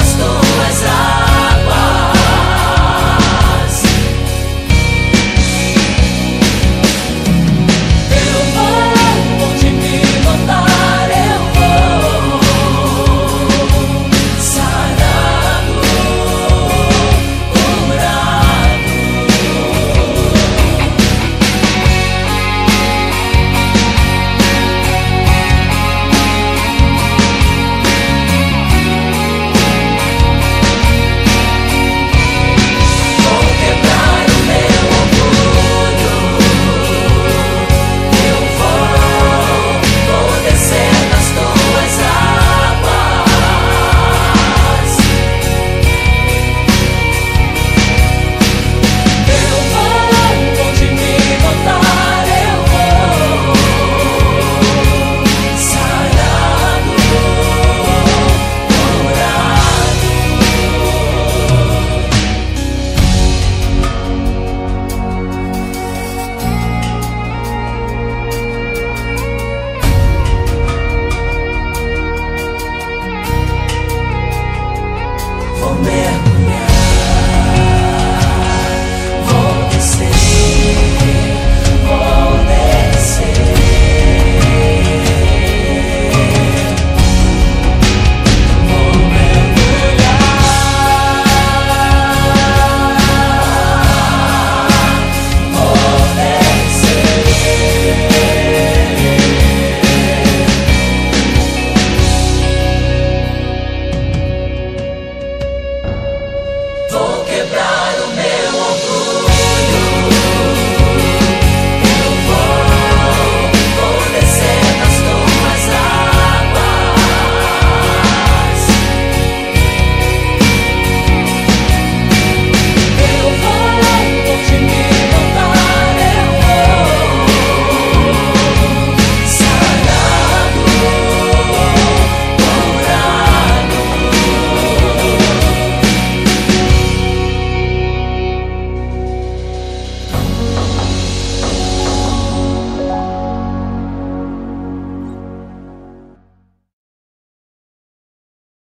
the.